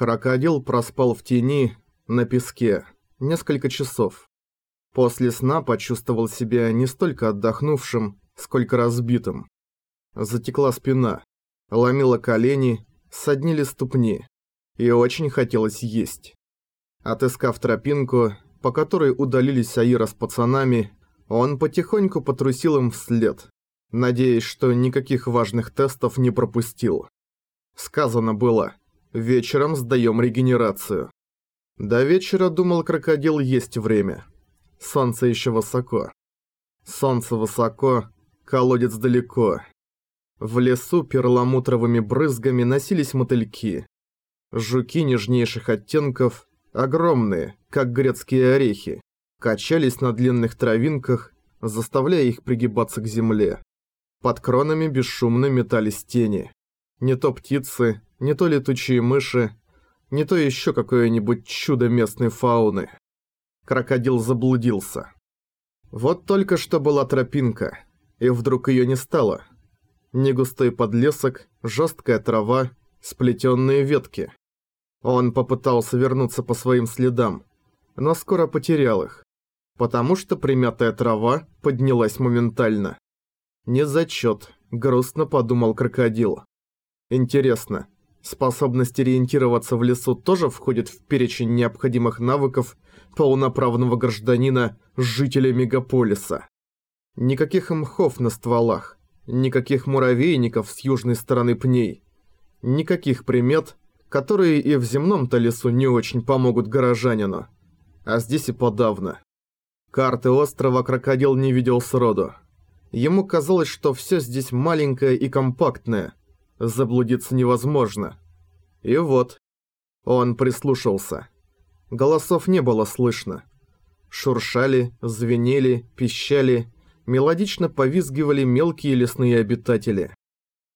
Крокодил проспал в тени, на песке, несколько часов. После сна почувствовал себя не столько отдохнувшим, сколько разбитым. Затекла спина, ломила колени, соднили ступни, и очень хотелось есть. Отыскав тропинку, по которой удалились Аира с пацанами, он потихоньку потрусил им вслед, надеясь, что никаких важных тестов не пропустил. Сказано было, вечером сдаем регенерацию. До вечера, думал крокодил, есть время. Солнце еще высоко. Солнце высоко, колодец далеко. В лесу перламутровыми брызгами носились мотыльки. Жуки нежнейших оттенков, огромные, как грецкие орехи, качались на длинных травинках, заставляя их пригибаться к земле. Под кронами бесшумно метались тени. Не то птицы, не то летучие мыши, не то еще какое-нибудь чудо местной фауны. Крокодил заблудился. Вот только что была тропинка, и вдруг ее не стало. Негустой подлесок, жесткая трава, сплетенные ветки. Он попытался вернуться по своим следам, но скоро потерял их, потому что примятая трава поднялась моментально. Не зачет, грустно подумал крокодил. Интересно, способность ориентироваться в лесу тоже входит в перечень необходимых навыков полноправного гражданина жителя мегаполиса. Никаких мхов на стволах, никаких муравейников с южной стороны пней, никаких примет, которые и в земном-то лесу не очень помогут горожанину. А здесь и подавно. Карты острова крокодил не видел сроду. Ему казалось, что все здесь маленькое и компактное. Заблудиться невозможно. И вот. Он прислушался. Голосов не было слышно. Шуршали, звенели, пищали, мелодично повизгивали мелкие лесные обитатели.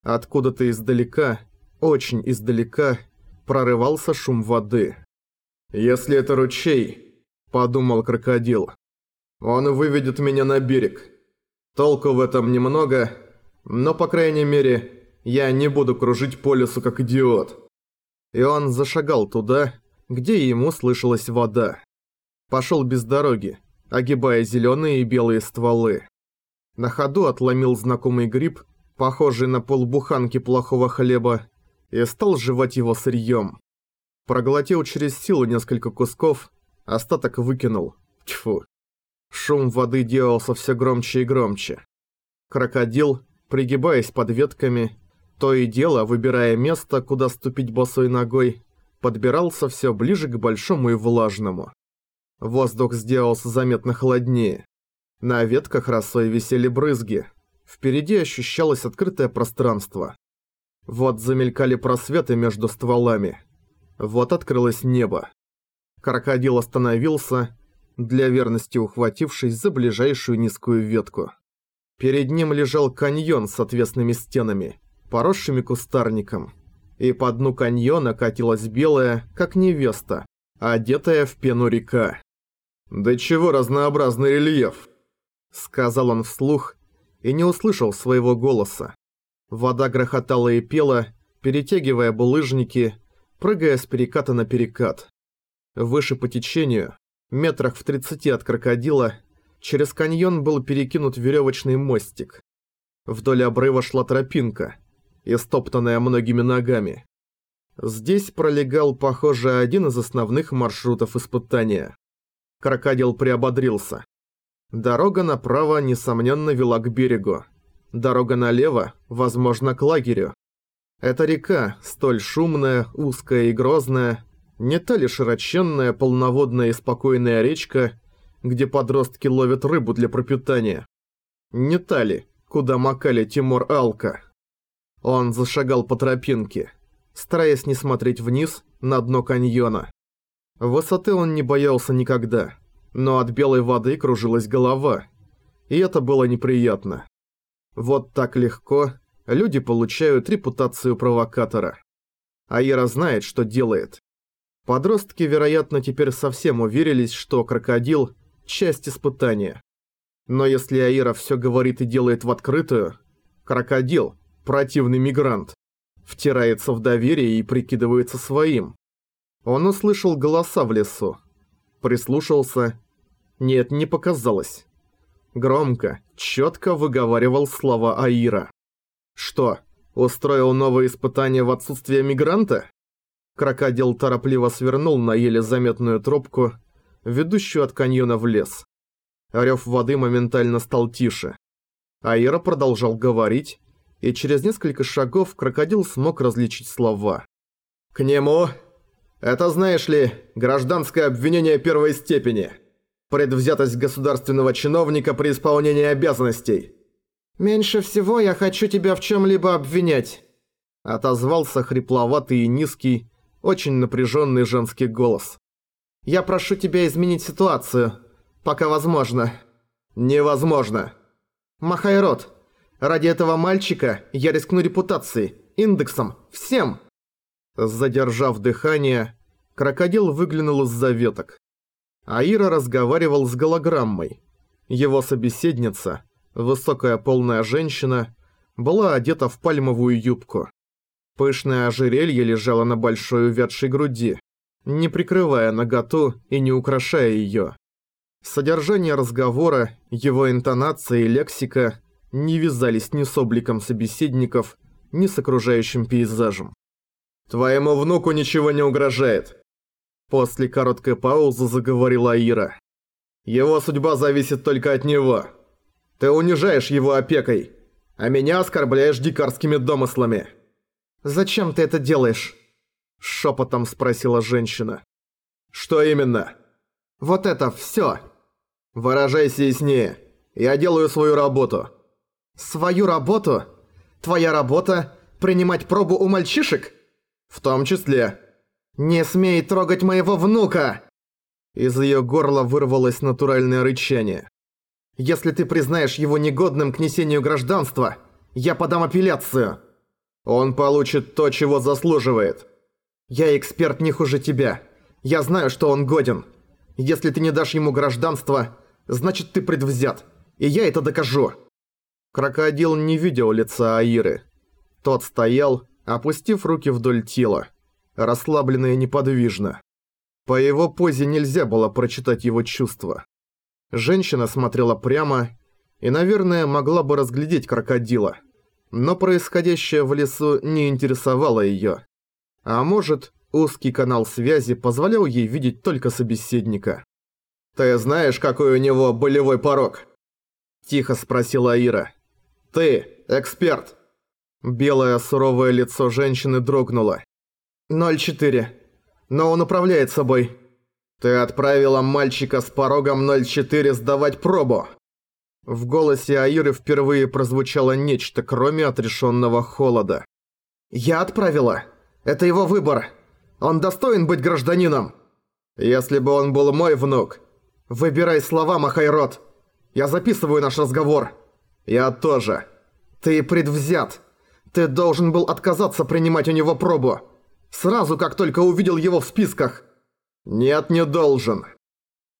Откуда-то издалека, очень издалека, прорывался шум воды. «Если это ручей», – подумал крокодил, – «он выведет меня на берег. Толку в этом немного, но, по крайней мере, я не буду кружить по лесу как идиот». И он зашагал туда, где ему слышалась вода. Пошел без дороги, огибая зеленые и белые стволы. На ходу отломил знакомый гриб, похожий на полбуханки плохого хлеба, и стал жевать его сырьем. Проглотил через силу несколько кусков, остаток выкинул. Тьфу. Шум воды делался все громче и громче. Крокодил, пригибаясь под ветками, то и дело, выбирая место, куда ступить босой ногой, подбирался все ближе к большому и влажному. Воздух сделался заметно холоднее. На ветках росой висели брызги. Впереди ощущалось открытое пространство. Вот замелькали просветы между стволами. Вот открылось небо. Крокодил остановился, для верности ухватившись за ближайшую низкую ветку. Перед ним лежал каньон с отвесными стенами, поросшими кустарником. И по дну каньона катилась белая, как невеста, одетая в пену река. «Да чего разнообразный рельеф!» Сказал он вслух и не услышал своего голоса. Вода грохотала и пела, перетягивая булыжники, прыгая с переката на перекат. Выше по течению, метрах в 30 от крокодила, через каньон был перекинут веревочный мостик. Вдоль обрыва шла тропинка, истоптанная многими ногами. Здесь пролегал, похоже, один из основных маршрутов испытания. Крокодил приободрился. Дорога направо, несомненно, вела к берегу. Дорога налево, возможно, к лагерю. Эта река, столь шумная, узкая и грозная, не та ли широченная, полноводная и спокойная речка, где подростки ловят рыбу для пропитания. Не та ли, куда макали Тимур Алка. Он зашагал по тропинке, стараясь не смотреть вниз на дно каньона. Высоты он не боялся никогда, но от белой воды кружилась голова, и это было неприятно. Вот так легко люди получают репутацию провокатора. Аира знает, что делает. Подростки, вероятно, теперь совсем уверились, что крокодил – часть испытания. Но если Аира все говорит и делает в открытую, крокодил – противный мигрант, втирается в доверие и прикидывается своим. Он услышал голоса в лесу. Прислушался. Нет, не показалось. Громко, четко выговаривал слова Аира. Что, устроил новое испытание в отсутствие мигранта? Крокодил торопливо свернул на еле заметную тропку, ведущую от каньона в лес. Рёв воды моментально стал тише. Аира продолжал говорить, и через несколько шагов крокодил смог различить слова. «К нему! Это, знаешь ли, гражданское обвинение первой степени. Предвзятость государственного чиновника при исполнении обязанностей». «Меньше всего я хочу тебя в чем-либо обвинять», — отозвался хрипловатый и низкий, очень напряженный женский голос. «Я прошу тебя изменить ситуацию, пока возможно». «Невозможно». «Махайрод, ради этого мальчика я рискну репутацией, индексом, всем». Задержав дыхание, крокодил выглянул из-за веток. Аира разговаривал с голограммой. Его собеседница, высокая полная женщина, была одета в пальмовую юбку. Пышное ожерелье лежало на большой увядшей груди, не прикрывая наготу и не украшая её. Содержание разговора, его интонация и лексика не вязались ни с обликом собеседников, ни с окружающим пейзажем. «Твоему внуку ничего не угрожает», После короткой паузы заговорила Ира. «Его судьба зависит только от него. Ты унижаешь его опекой, а меня оскорбляешь дикарскими домыслами». «Зачем ты это делаешь?» Шепотом спросила женщина. «Что именно?» «Вот это всё!» «Выражайся яснее. Я делаю свою работу». «Свою работу? Твоя работа – принимать пробу у мальчишек?» «В том числе». «Не смей трогать моего внука!» Из её горла вырвалось натуральное рычание. «Если ты признаешь его негодным к несению гражданства, я подам апелляцию!» Он получит то, чего заслуживает. Я эксперт не хуже тебя. Я знаю, что он годен. Если ты не дашь ему гражданство, значит ты предвзят. И я это докажу. Крокодил не видел лица Аиры. Тот стоял, опустив руки вдоль тела, расслабленно и неподвижно. По его позе нельзя было прочитать его чувства. Женщина смотрела прямо и, наверное, могла бы разглядеть крокодила – но происходящее в лесу не интересовало её. А может, узкий канал связи позволял ей видеть только собеседника. «Ты знаешь, какой у него болевой порог?» Тихо спросила Ира. «Ты, эксперт!» Белое суровое лицо женщины дрогнуло. «0,4. Но он управляет собой». «Ты отправила мальчика с порогом 0,4 сдавать пробу!» В голосе Аиры впервые прозвучало нечто, кроме отрешенного холода. «Я отправила. Это его выбор. Он достоин быть гражданином. Если бы он был мой внук. Выбирай слова, Махайрод. Я записываю наш разговор. Я тоже. Ты предвзят. Ты должен был отказаться принимать у него пробу. Сразу, как только увидел его в списках. Нет, не должен.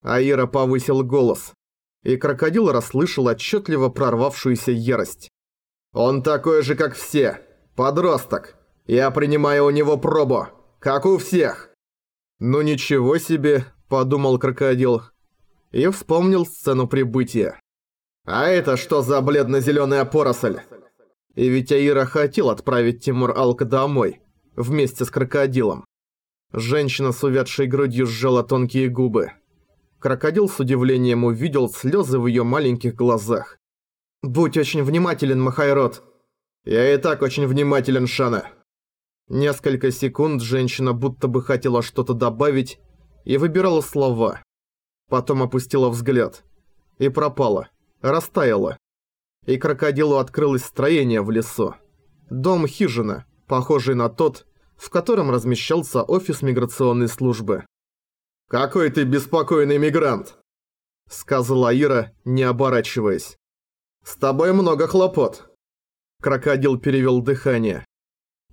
Аира повысил голос и крокодил расслышал отчетливо прорвавшуюся ярость. «Он такой же, как все. Подросток. Я принимаю у него пробу. Как у всех». «Ну ничего себе», — подумал крокодил. И вспомнил сцену прибытия. «А это что за бледно-зелёная поросль?» И ведь Аира хотел отправить Тимур Алка домой, вместе с крокодилом. Женщина с увядшей грудью сжала тонкие губы. Крокодил с удивлением увидел слезы в ее маленьких глазах. «Будь очень внимателен, Махайрод!» «Я и так очень внимателен, Шана!» Несколько секунд женщина будто бы хотела что-то добавить и выбирала слова. Потом опустила взгляд. И пропала. Растаяла. И крокодилу открылось строение в лесу. Дом-хижина, похожий на тот, в котором размещался офис миграционной службы. «Какой ты беспокойный мигрант!» Сказала Ира, не оборачиваясь. «С тобой много хлопот!» Крокодил перевел дыхание.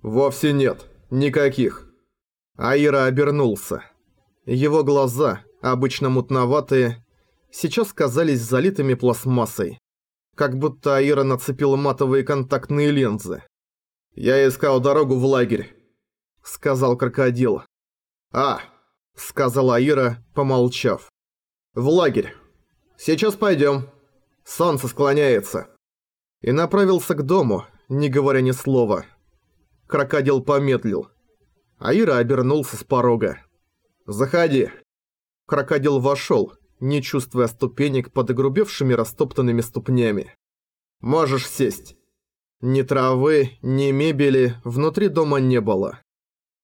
«Вовсе нет. Никаких». Аира обернулся. Его глаза, обычно мутноватые, сейчас казались залитыми пластмассой. Как будто Аира нацепила матовые контактные линзы. «Я искал дорогу в лагерь», — сказал крокодил. «А», — сказала Ира, помолчав. «В лагерь. Сейчас пойдем. Солнце склоняется». И направился к дому, не говоря ни слова. Крокодил помедлил. Аира обернулся с порога. «Заходи». Крокодил вошел, не чувствуя ступенек под огрубевшими растоптанными ступнями. «Можешь сесть». Ни травы, ни мебели внутри дома не было.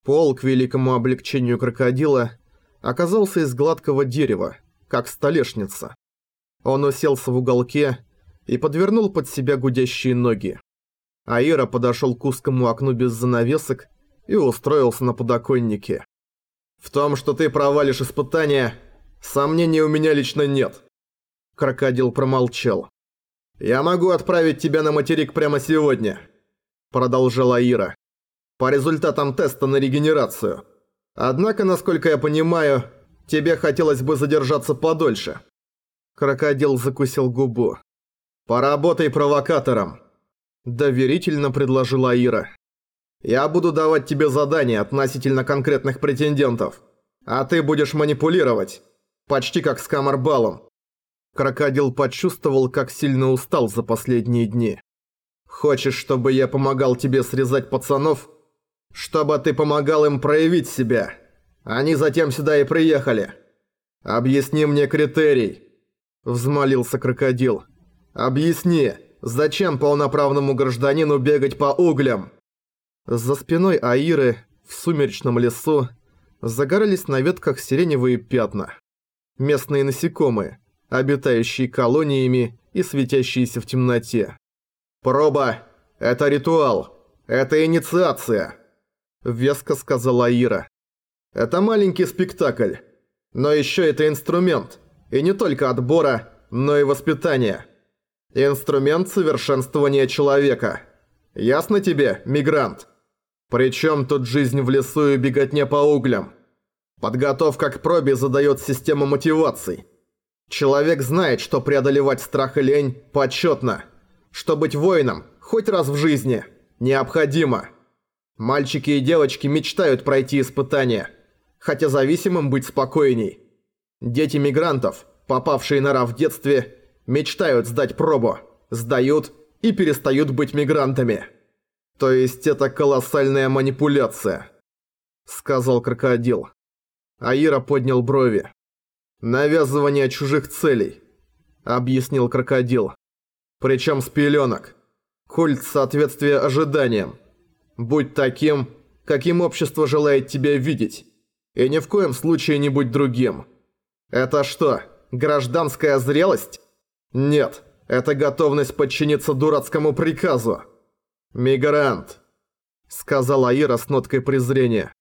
Пол, к великому облегчению крокодила, оказался из гладкого дерева, как столешница. Он уселся в уголке и подвернул под себя гудящие ноги. Аира подошел к узкому окну без занавесок и устроился на подоконнике. «В том, что ты провалишь испытание, сомнений у меня лично нет». Крокодил промолчал. «Я могу отправить тебя на материк прямо сегодня», – продолжала Ира. «По результатам теста на регенерацию. Однако, насколько я понимаю, тебе хотелось бы задержаться подольше». Крокодил закусил губу. «Поработай провокатором», – доверительно предложила Ира. «Я буду давать тебе задания относительно конкретных претендентов, а ты будешь манипулировать, почти как с Камарбалом. Крокодил почувствовал, как сильно устал за последние дни. «Хочешь, чтобы я помогал тебе срезать пацанов? Чтобы ты помогал им проявить себя. Они затем сюда и приехали. Объясни мне критерий», – взмолился крокодил. «Объясни, зачем полноправному гражданину бегать по углям?» За спиной Аиры, в сумеречном лесу, загорались на ветках сиреневые пятна. Местные насекомые – обитающие колониями и светящиеся в темноте. «Проба! Это ритуал! Это инициация!» Веско сказала Ира. «Это маленький спектакль. Но еще это инструмент. И не только отбора, но и воспитания. Инструмент совершенствования человека. Ясно тебе, мигрант? Причем тут жизнь в лесу и беготня по углям. Подготовка к пробе задает систему мотиваций. Человек знает, что преодолевать страх и лень почетно. Что быть воином хоть раз в жизни необходимо. Мальчики и девочки мечтают пройти испытания, хотя зависимым быть спокойней. Дети мигрантов, попавшие на РА в детстве, мечтают сдать пробу, сдают и перестают быть мигрантами. То есть это колоссальная манипуляция, сказал крокодил. Аира поднял брови. «Навязывание чужих целей», — объяснил крокодил. «Причем с пеленок. Культ соответствия ожиданиям. Будь таким, каким общество желает тебя видеть. И ни в коем случае не будь другим. Это что, гражданская зрелость? Нет, это готовность подчиниться дурацкому приказу. «Мигрант», — сказала Ира с ноткой презрения.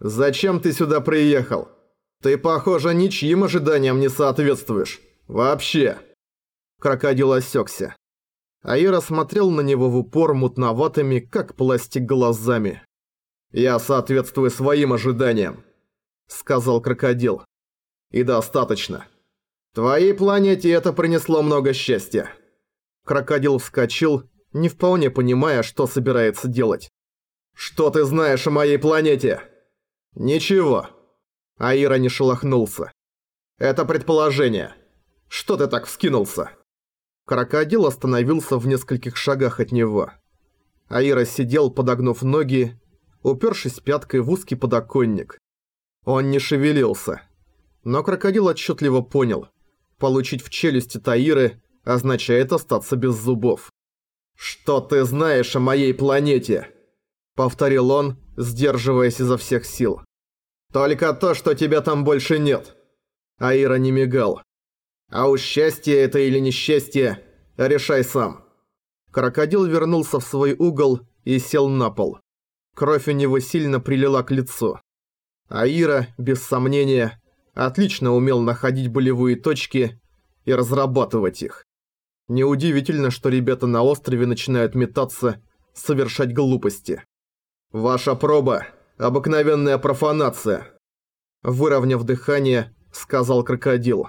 «Зачем ты сюда приехал?» Ты, похоже, ничьим ожиданиям не соответствуешь. Вообще. Крокодил осекся. Аира смотрел на него в упор мутноватыми, как пластик, глазами. «Я соответствую своим ожиданиям», — сказал крокодил. «И достаточно. Твоей планете это принесло много счастья». Крокодил вскочил, не вполне понимая, что собирается делать. «Что ты знаешь о моей планете?» «Ничего», Аира не шелохнулся. «Это предположение. Что ты так вскинулся?» Крокодил остановился в нескольких шагах от него. Аира сидел, подогнув ноги, упершись пяткой в узкий подоконник. Он не шевелился. Но крокодил отчетливо понял. Получить в челюсти Таиры означает остаться без зубов. «Что ты знаешь о моей планете?» Повторил он, сдерживаясь изо всех сил. Только то, что тебя там больше нет. Аира не мигал. А уж счастье это или несчастье, решай сам. Крокодил вернулся в свой угол и сел на пол. Кровь у него сильно прилила к лицу. Аира, без сомнения, отлично умел находить болевые точки и разрабатывать их. Неудивительно, что ребята на острове начинают метаться, совершать глупости. «Ваша проба!» Обыкновенная профанация. Выровняв дыхание, сказал крокодил.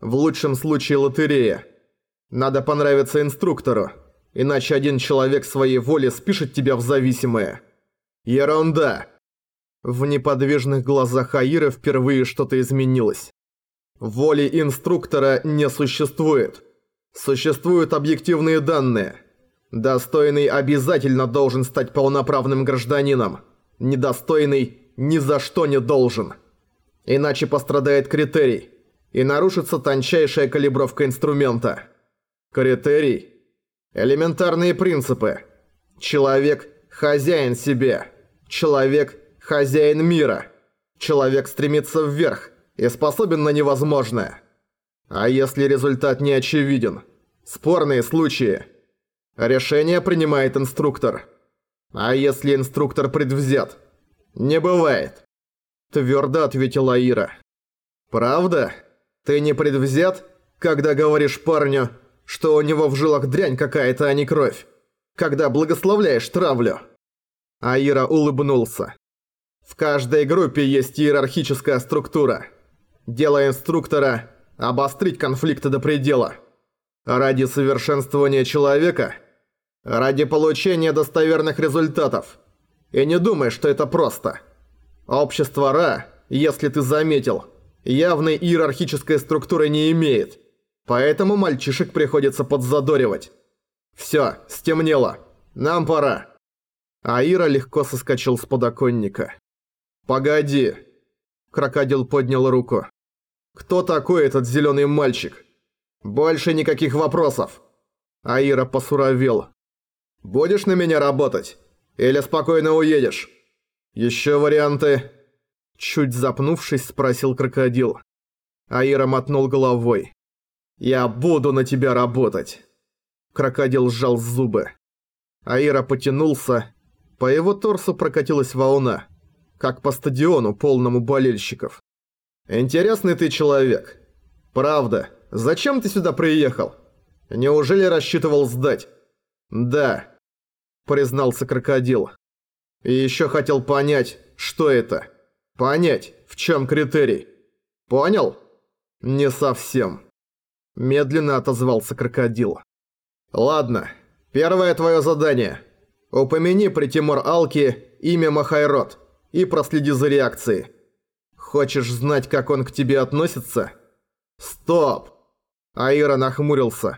В лучшем случае лотерея. Надо понравиться инструктору, иначе один человек своей воли спишет тебя в зависимое. Ерунда. В неподвижных глазах Аира впервые что-то изменилось. Воли инструктора не существует. Существуют объективные данные. Достойный обязательно должен стать полноправным гражданином. Недостойный ни за что не должен. Иначе пострадает критерий. И нарушится тончайшая калибровка инструмента. Критерий? Элементарные принципы. Человек – хозяин себе. Человек – хозяин мира. Человек стремится вверх и способен на невозможное. А если результат не очевиден? Спорные случаи. Решение принимает инструктор. А если инструктор предвзят? Не бывает. Твердо ответила Ира. Правда? Ты не предвзят, когда говоришь парню, что у него в жилах дрянь какая-то, а не кровь? Когда благословляешь травлю? Аира улыбнулся. В каждой группе есть иерархическая структура. Дело инструктора – обострить конфликты до предела. Ради совершенствования человека, ради получения достоверных результатов. И не думай, что это просто. Общество Ра, если ты заметил, явной иерархической структуры не имеет. Поэтому мальчишек приходится подзадоривать. Всё, стемнело. Нам пора. Аира легко соскочил с подоконника. «Погоди!» Крокодил поднял руку. «Кто такой этот зелёный мальчик?» «Больше никаких вопросов!» Аира посуровел. «Будешь на меня работать? Или спокойно уедешь?» «Ещё варианты?» Чуть запнувшись, спросил крокодил. Аира мотнул головой. «Я буду на тебя работать!» Крокодил сжал зубы. Аира потянулся. По его торсу прокатилась волна. Как по стадиону, полному болельщиков. «Интересный ты человек. Правда. Зачем ты сюда приехал? Неужели рассчитывал сдать?» «Да», — признался крокодил. «И еще хотел понять, что это. Понять, в чем критерий. Понял?» «Не совсем». Медленно отозвался крокодил. «Ладно, первое твое задание. Упомяни при Тимур Алки имя Махайрод и проследи за реакцией. Хочешь знать, как он к тебе относится? Стоп! Аира нахмурился.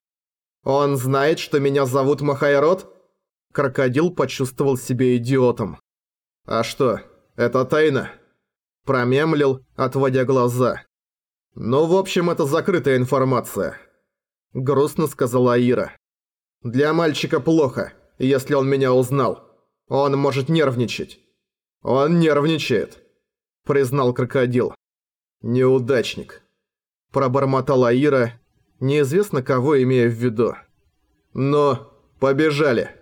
Он знает, что меня зовут Махайрод? Крокодил почувствовал себя идиотом. А что, это тайна? Промемлил, отводя глаза. Ну, в общем, это закрытая информация. Грустно сказала Аира. Для мальчика плохо, если он меня узнал. Он может нервничать. Он нервничает признал крокодил. «Неудачник», – пробормотала Ира, неизвестно кого имея в виду. «Но побежали».